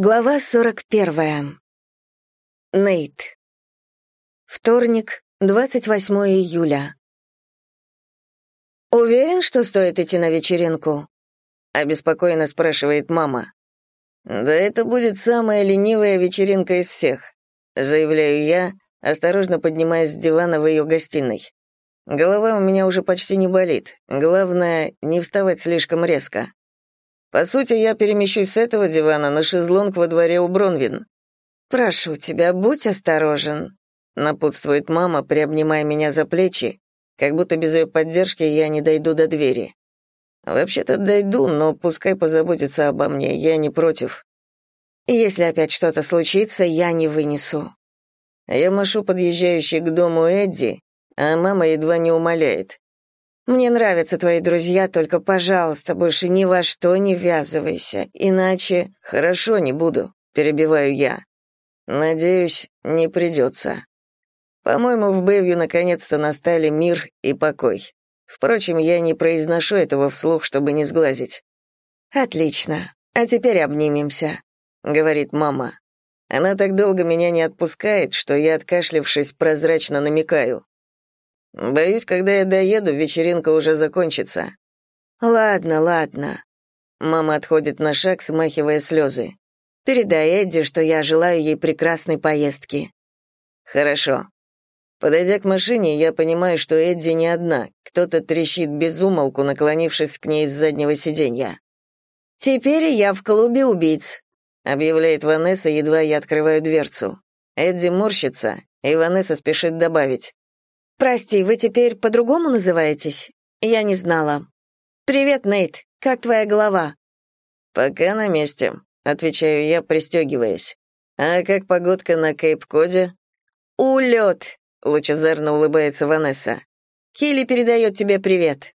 Глава 41. Нейт. Вторник, 28 июля. «Уверен, что стоит идти на вечеринку?» — обеспокоенно спрашивает мама. «Да это будет самая ленивая вечеринка из всех», — заявляю я, осторожно поднимаясь с дивана в ее гостиной. Голова у меня уже почти не болит. Главное, не вставать слишком резко. По сути, я перемещусь с этого дивана на шезлонг во дворе у Бронвин. «Прошу тебя, будь осторожен», — напутствует мама, приобнимая меня за плечи, как будто без ее поддержки я не дойду до двери. «Вообще-то дойду, но пускай позаботится обо мне, я не против». «Если опять что-то случится, я не вынесу». Я машу подъезжающий к дому Эдди, а мама едва не умоляет. Мне нравятся твои друзья, только, пожалуйста, больше ни во что не ввязывайся, иначе...» «Хорошо, не буду», — перебиваю я. «Надеюсь, не придется. По-моему, в Бэвью наконец-то настали мир и покой. Впрочем, я не произношу этого вслух, чтобы не сглазить». «Отлично. А теперь обнимемся», — говорит мама. Она так долго меня не отпускает, что я, откашлившись, прозрачно намекаю. Боюсь, когда я доеду, вечеринка уже закончится. Ладно, ладно. Мама отходит на шаг, смахивая слезы. Передай Эдди, что я желаю ей прекрасной поездки. Хорошо. Подойдя к машине, я понимаю, что Эдди не одна. Кто-то трещит без умолку, наклонившись к ней с заднего сиденья. «Теперь я в клубе убийц», — объявляет Ванесса, едва я открываю дверцу. Эдди морщится, и Ванесса спешит добавить. «Прости, вы теперь по-другому называетесь? Я не знала. Привет, Нейт. Как твоя голова?» «Пока на месте», — отвечаю я, пристегиваясь. «А как погодка на Кейп-Коде?» «Улет», — лучезарно улыбается Ванесса. «Килли передает тебе привет».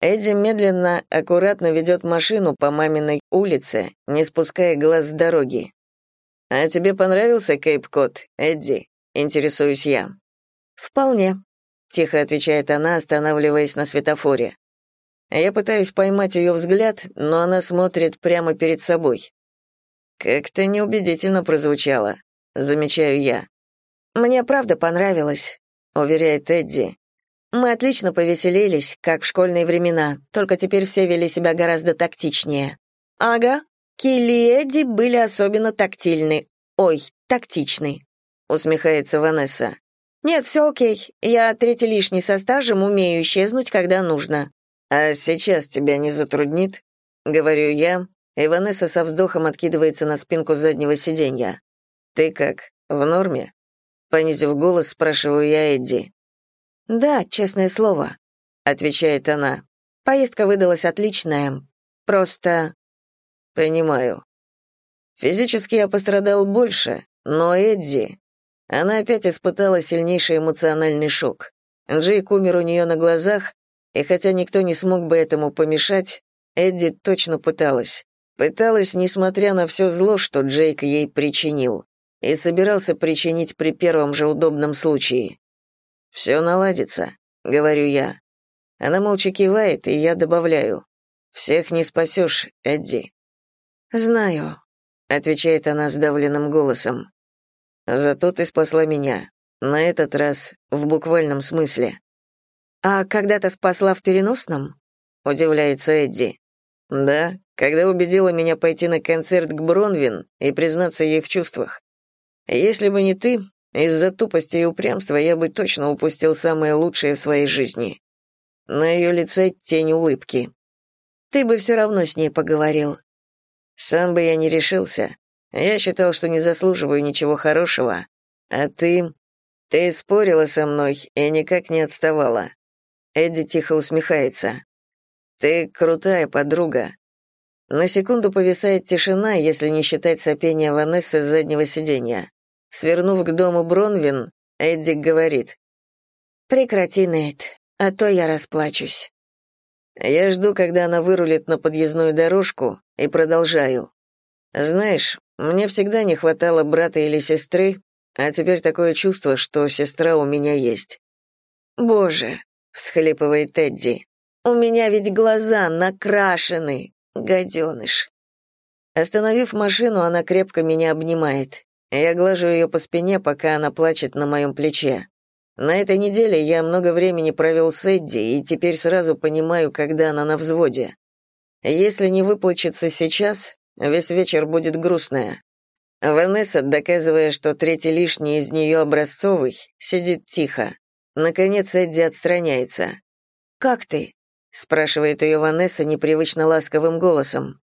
Эдди медленно, аккуратно ведет машину по маминой улице, не спуская глаз с дороги. «А тебе понравился Кейп-Код, Эдди?» — интересуюсь я. «Вполне», — тихо отвечает она, останавливаясь на светофоре. Я пытаюсь поймать ее взгляд, но она смотрит прямо перед собой. Как-то неубедительно прозвучало, замечаю я. «Мне правда понравилось», — уверяет Эдди. «Мы отлично повеселились, как в школьные времена, только теперь все вели себя гораздо тактичнее». «Ага, Килли и Эдди были особенно тактильны. Ой, тактичны», — усмехается Ванесса. «Нет, все окей. Я третий лишний со стажем, умею исчезнуть, когда нужно». «А сейчас тебя не затруднит?» — говорю я, и со вздохом откидывается на спинку заднего сиденья. «Ты как, в норме?» Понизив голос, спрашиваю я Эдди. «Да, честное слово», — отвечает она. «Поездка выдалась отличная. Просто...» «Понимаю. Физически я пострадал больше, но Эдди, она опять испытала сильнейший эмоциональный шок. Джейк умер у нее на глазах, и хотя никто не смог бы этому помешать, Эдди точно пыталась. Пыталась, несмотря на все зло, что Джейк ей причинил, и собирался причинить при первом же удобном случае. «Все наладится», — говорю я. Она молча кивает, и я добавляю. «Всех не спасешь, Эдди». «Знаю», — отвечает она сдавленным голосом. Зато ты спасла меня. На этот раз в буквальном смысле. А когда-то спасла в переносном? Удивляется Эдди. Да, когда убедила меня пойти на концерт к Бронвин и признаться ей в чувствах. Если бы не ты, из-за тупости и упрямства я бы точно упустил самое лучшее в своей жизни. На ее лице тень улыбки. Ты бы все равно с ней поговорил. Сам бы я не решился. Я считал, что не заслуживаю ничего хорошего, а ты... Ты спорила со мной и никак не отставала. Эдди тихо усмехается. Ты крутая подруга. На секунду повисает тишина, если не считать сопения Ванессы с заднего сиденья. Свернув к дому Бронвин, Эдди говорит. «Прекрати, Нейт, а то я расплачусь». Я жду, когда она вырулит на подъездную дорожку, и продолжаю. Знаешь, мне всегда не хватало брата или сестры, а теперь такое чувство, что сестра у меня есть. Боже, всхлипывает Тедди. У меня ведь глаза накрашены, гаденыш. Остановив машину, она крепко меня обнимает. Я глажу ее по спине, пока она плачет на моем плече. На этой неделе я много времени провел с Эдди, и теперь сразу понимаю, когда она на взводе. Если не выплачется сейчас, весь вечер будет грустная. Ванесса, доказывая, что третий лишний из нее образцовый, сидит тихо. Наконец Эдди отстраняется. «Как ты?» — спрашивает ее Ванесса непривычно ласковым голосом.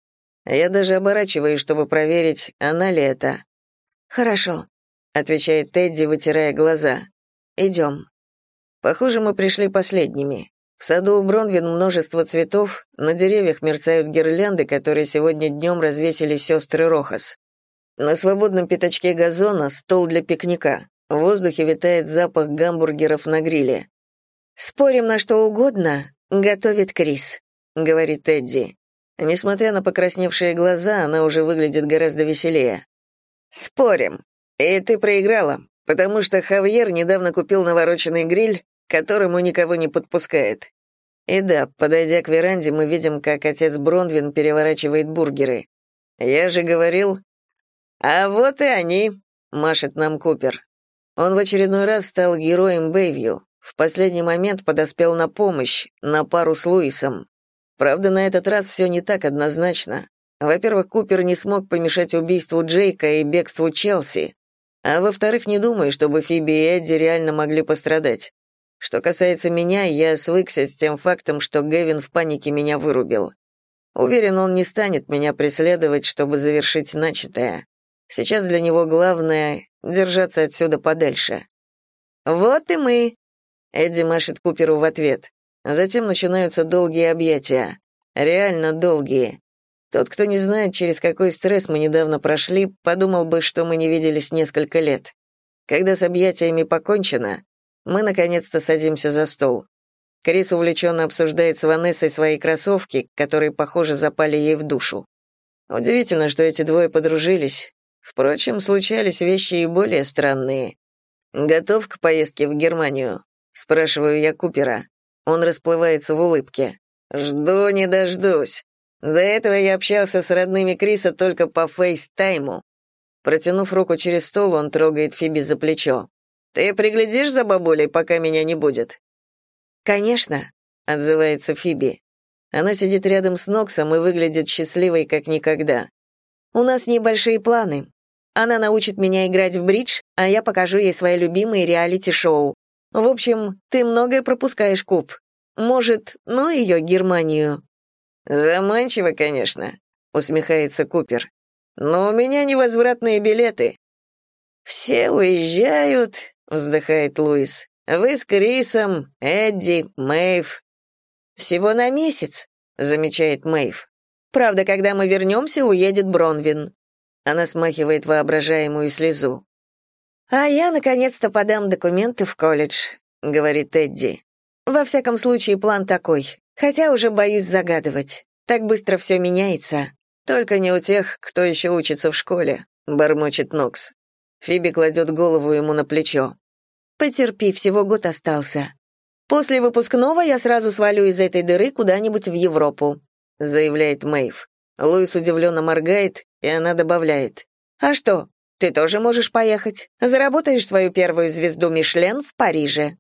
Я даже оборачиваюсь, чтобы проверить, она ли это. «Хорошо», — отвечает Тедди, вытирая глаза. «Идем». Похоже, мы пришли последними. В саду у Бронвин множество цветов, на деревьях мерцают гирлянды, которые сегодня днем развесили сестры Рохас. На свободном пятачке газона стол для пикника. В воздухе витает запах гамбургеров на гриле. «Спорим на что угодно, готовит Крис», — говорит Тедди. Несмотря на покрасневшие глаза, она уже выглядит гораздо веселее. «Спорим. И ты проиграла, потому что Хавьер недавно купил навороченный гриль, которому никого не подпускает. И да, подойдя к веранде, мы видим, как отец Бронвин переворачивает бургеры. Я же говорил... «А вот и они», — машет нам Купер. Он в очередной раз стал героем Бэйвью. В последний момент подоспел на помощь, на пару с Луисом. Правда, на этот раз все не так однозначно. Во-первых, Купер не смог помешать убийству Джейка и бегству Челси. А во-вторых, не думаю, чтобы Фиби и Эдди реально могли пострадать. Что касается меня, я свыкся с тем фактом, что Гэвин в панике меня вырубил. Уверен, он не станет меня преследовать, чтобы завершить начатое. Сейчас для него главное — держаться отсюда подальше. «Вот и мы!» — Эдди машет Куперу в ответ. Затем начинаются долгие объятия. Реально долгие. Тот, кто не знает, через какой стресс мы недавно прошли, подумал бы, что мы не виделись несколько лет. Когда с объятиями покончено, мы наконец-то садимся за стол. Крис увлеченно обсуждает с Ванессой свои кроссовки, которые, похоже, запали ей в душу. Удивительно, что эти двое подружились. Впрочем, случались вещи и более странные. «Готов к поездке в Германию?» — спрашиваю я Купера. Он расплывается в улыбке. «Жду не дождусь. До этого я общался с родными Криса только по фейстайму». Протянув руку через стол, он трогает Фиби за плечо. «Ты приглядишь за бабулей, пока меня не будет?» «Конечно», — отзывается Фиби. Она сидит рядом с Ноксом и выглядит счастливой, как никогда. «У нас небольшие планы. Она научит меня играть в бридж, а я покажу ей свои любимые реалити-шоу. В общем, ты многое пропускаешь, Куб. Может, ну ее Германию?» «Заманчиво, конечно», — усмехается Купер. «Но у меня невозвратные билеты». «Все уезжают», — вздыхает Луис. «Вы с Крисом, Эдди, Мэйв». «Всего на месяц», — замечает Мэйв. «Правда, когда мы вернемся, уедет Бронвин». Она смахивает воображаемую слезу. «А я, наконец-то, подам документы в колледж», — говорит Эдди. «Во всяком случае, план такой, хотя уже боюсь загадывать. Так быстро все меняется. Только не у тех, кто еще учится в школе», — бормочет Нокс. Фиби кладет голову ему на плечо. «Потерпи, всего год остался. После выпускного я сразу свалю из этой дыры куда-нибудь в Европу», — заявляет Мэйв. Луис удивленно моргает, и она добавляет. «А что, ты тоже можешь поехать. Заработаешь свою первую звезду Мишлен в Париже».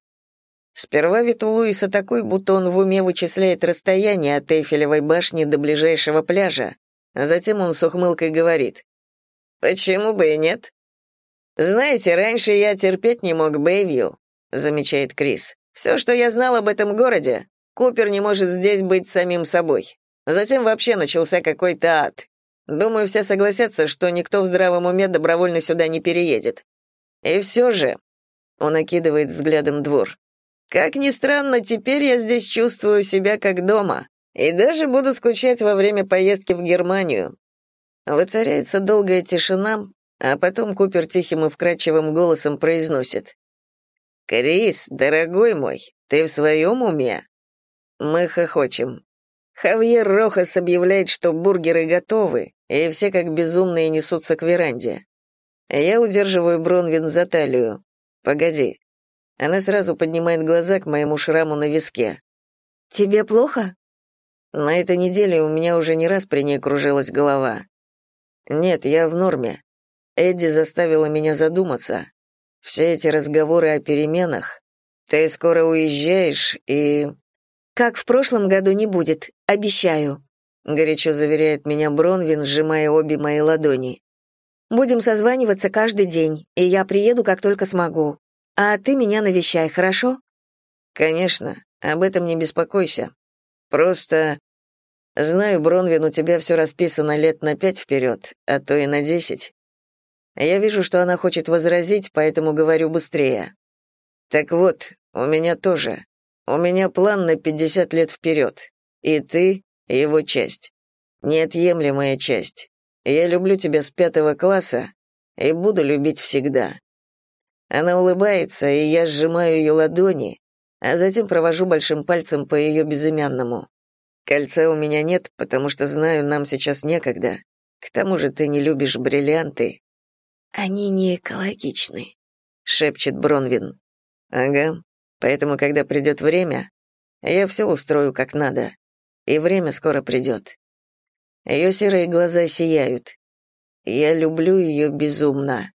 Сперва вид у Луиса такой, будто он в уме вычисляет расстояние от Эйфелевой башни до ближайшего пляжа. Затем он с ухмылкой говорит. «Почему бы и нет?» «Знаете, раньше я терпеть не мог Бэйвью», — замечает Крис. «Все, что я знал об этом городе, Купер не может здесь быть самим собой. Затем вообще начался какой-то ад. Думаю, все согласятся, что никто в здравом уме добровольно сюда не переедет. И все же, он окидывает взглядом двор. Как ни странно, теперь я здесь чувствую себя как дома и даже буду скучать во время поездки в Германию. Воцаряется долгая тишина, а потом Купер тихим и вкрадчивым голосом произносит. «Крис, дорогой мой, ты в своем уме?» Мы хохочем. Хавьер Рохас объявляет, что бургеры готовы, и все как безумные несутся к веранде. Я удерживаю Бронвин за талию. Погоди. Она сразу поднимает глаза к моему шраму на виске. Тебе плохо? На этой неделе у меня уже не раз при ней кружилась голова. Нет, я в норме. Эдди заставила меня задуматься. Все эти разговоры о переменах. Ты скоро уезжаешь и... Как в прошлом году не будет, обещаю. Горячо заверяет меня Бронвин, сжимая обе мои ладони. Будем созваниваться каждый день, и я приеду, как только смогу. А ты меня навещай, хорошо? Конечно, об этом не беспокойся. Просто знаю, Бронвин, у тебя все расписано лет на пять вперед, а то и на десять. Я вижу, что она хочет возразить, поэтому говорю быстрее. Так вот, у меня тоже. У меня план на 50 лет вперед. И ты — его часть. Неотъемлемая часть. Я люблю тебя с пятого класса и буду любить всегда. Она улыбается, и я сжимаю ее ладони, а затем провожу большим пальцем по ее безымянному. Кольца у меня нет, потому что знаю, нам сейчас некогда. К тому же ты не любишь бриллианты, «Они не экологичны», — шепчет Бронвин. «Ага, поэтому, когда придет время, я все устрою как надо, и время скоро придет». Ее серые глаза сияют. Я люблю ее безумно.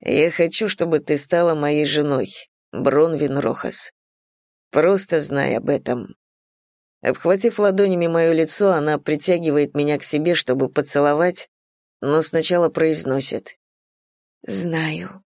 Я хочу, чтобы ты стала моей женой, Бронвин Рохас. Просто знай об этом. Обхватив ладонями мое лицо, она притягивает меня к себе, чтобы поцеловать, но сначала произносит. Знаю.